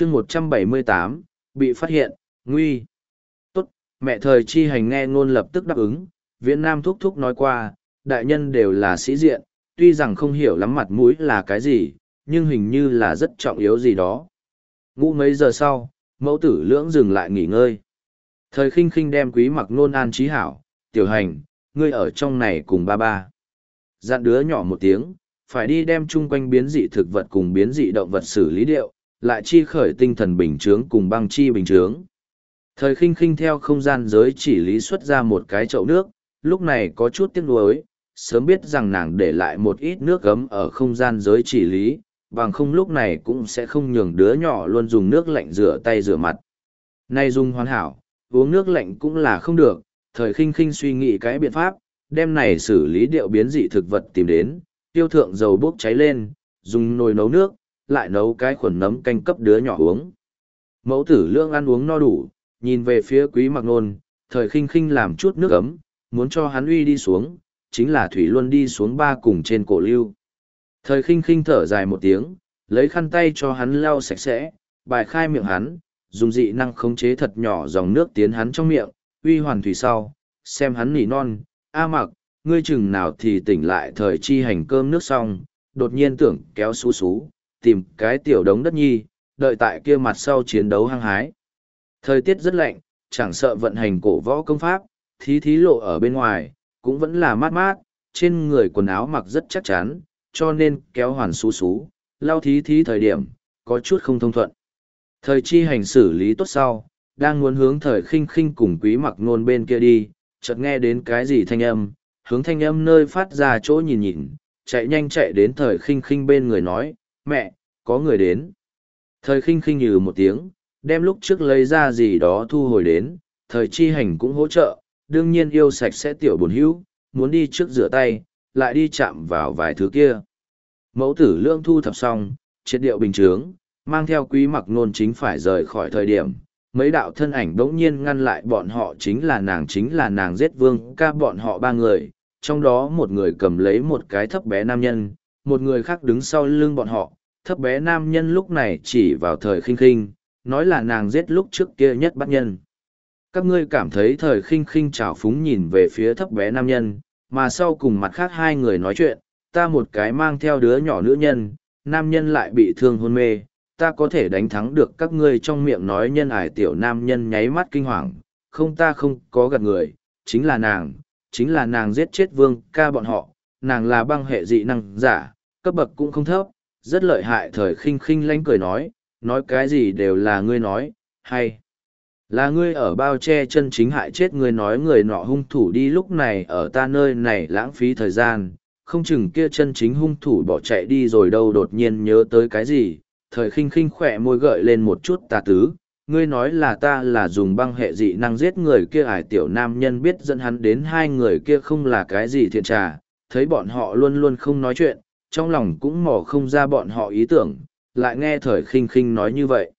chương một trăm bảy mươi tám bị phát hiện, nguy. Tốt, mẹ thời chi hành nghe ngôn lập tức đáp ứng, viễn nam thúc thúc nói qua, đại nhân đều là sĩ diện, tuy rằng không hiểu lắm mặt mũi là cái gì, nhưng hình như là rất trọng yếu gì đó. Ngủ mấy giờ sau, mẫu tử lưỡng dừng lại nghỉ ngơi. Thời khinh khinh đem quý mặc nôn an trí hảo, tiểu hành, ngươi ở trong này cùng ba ba. Dặn đứa nhỏ một tiếng, phải đi đem chung quanh biến dị thực vật cùng biến dị động vật xử lý điệu, lại chi khởi tinh thần bình chướng cùng băng chi bình chướng. Thời khinh khinh theo không gian giới chỉ lý xuất ra một cái chậu nước, lúc này có chút tiếc nuối, sớm biết rằng nàng để lại một ít nước gấm ở không gian giới chỉ lý, bằng không lúc này cũng sẽ không nhường đứa nhỏ luôn dùng nước lạnh rửa tay rửa mặt. Nay dùng hoàn hảo, uống nước lạnh cũng là không được, thời khinh khinh suy nghĩ cái biện pháp, đem này xử lý điệu biến dị thực vật tìm đến, tiêu thượng dầu bốc cháy lên, dùng nồi nấu nước, lại nấu cái khuẩn nấm canh cấp đứa nhỏ uống. Mẫu tử lương ăn uống no đủ, nhìn về phía quý mặc nôn, thời khinh khinh làm chút nước ấm, muốn cho hắn uy đi xuống, chính là Thủy luôn đi xuống ba cùng trên cổ lưu. Thời khinh khinh thở dài một tiếng, lấy khăn tay cho hắn lau sạch sẽ, bài khai miệng hắn, dùng dị năng khống chế thật nhỏ dòng nước tiến hắn trong miệng, uy hoàn thủy sau, xem hắn nỉ non, a mặc, ngươi chừng nào thì tỉnh lại thời chi hành cơm nước xong, đột nhiên tưởng kéo xú xú, tìm cái tiểu đống đất nhi, đợi tại kia mặt sau chiến đấu hăng hái. Thời tiết rất lạnh, chẳng sợ vận hành cổ võ công pháp, thí thí lộ ở bên ngoài, cũng vẫn là mát mát, trên người quần áo mặc rất chắc chắn, cho nên kéo hoàn xú xú, lao thí thí thời điểm, có chút không thông thuận. Thời chi hành xử lý tốt sau, đang muốn hướng thời khinh khinh cùng quý mặc nôn bên kia đi, chợt nghe đến cái gì thanh âm, hướng thanh âm nơi phát ra chỗ nhìn nhìn, chạy nhanh chạy đến thời khinh khinh bên người nói, mẹ, có người đến. Thời khinh khinh nhừ một tiếng, đem lúc trước lấy ra gì đó thu hồi đến, thời chi hành cũng hỗ trợ, đương nhiên yêu sạch sẽ tiểu buồn hữu, muốn đi trước rửa tay, lại đi chạm vào vài thứ kia. Mẫu tử lương thu thập xong, triệt điệu bình trướng, mang theo quý mặc nôn chính phải rời khỏi thời điểm. Mấy đạo thân ảnh đống nhiên ngăn lại bọn họ chính là nàng chính là nàng giết vương ca bọn họ ba người, trong đó một người cầm lấy một cái thấp bé nam nhân, một người khác đứng sau lưng bọn họ, thấp bé nam nhân lúc này chỉ vào thời khinh khinh, nói là nàng giết lúc trước kia nhất bắt nhân. Các ngươi cảm thấy thời khinh khinh trào phúng nhìn về phía thấp bé nam nhân, mà sau cùng mặt khác hai người nói chuyện, ta một cái mang theo đứa nhỏ nữ nhân, nam nhân lại bị thương hôn mê, ta có thể đánh thắng được các ngươi trong miệng nói nhân ải tiểu nam nhân nháy mắt kinh hoàng, không ta không có gặp người, chính là nàng, chính là nàng giết chết vương ca bọn họ, nàng là băng hệ dị năng giả, cấp bậc cũng không thấp, rất lợi hại thời khinh khinh lánh cười nói, nói cái gì đều là ngươi nói, hay. Là ngươi ở bao che chân chính hại chết ngươi nói người nọ hung thủ đi lúc này ở ta nơi này lãng phí thời gian, không chừng kia chân chính hung thủ bỏ chạy đi rồi đâu đột nhiên nhớ tới cái gì, thời khinh khinh khỏe môi gợi lên một chút tà tứ, ngươi nói là ta là dùng băng hệ dị năng giết người kia ải tiểu nam nhân biết dẫn hắn đến hai người kia không là cái gì thiện trà, thấy bọn họ luôn luôn không nói chuyện, trong lòng cũng mò không ra bọn họ ý tưởng, lại nghe thời khinh khinh nói như vậy.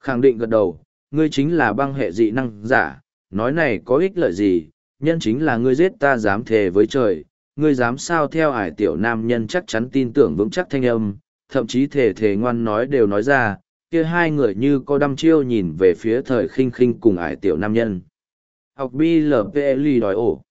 Khẳng định gật đầu, ngươi chính là băng hệ dị năng giả, nói này có ích lợi gì, nhân chính là ngươi giết ta dám thề với trời, ngươi dám sao theo ải tiểu nam nhân chắc chắn tin tưởng vững chắc thanh âm, thậm chí thể thể ngoan nói đều nói ra, kia hai người như có đăm chiêu nhìn về phía thời khinh khinh cùng ải tiểu nam nhân. Học BLPLI đòi ổ.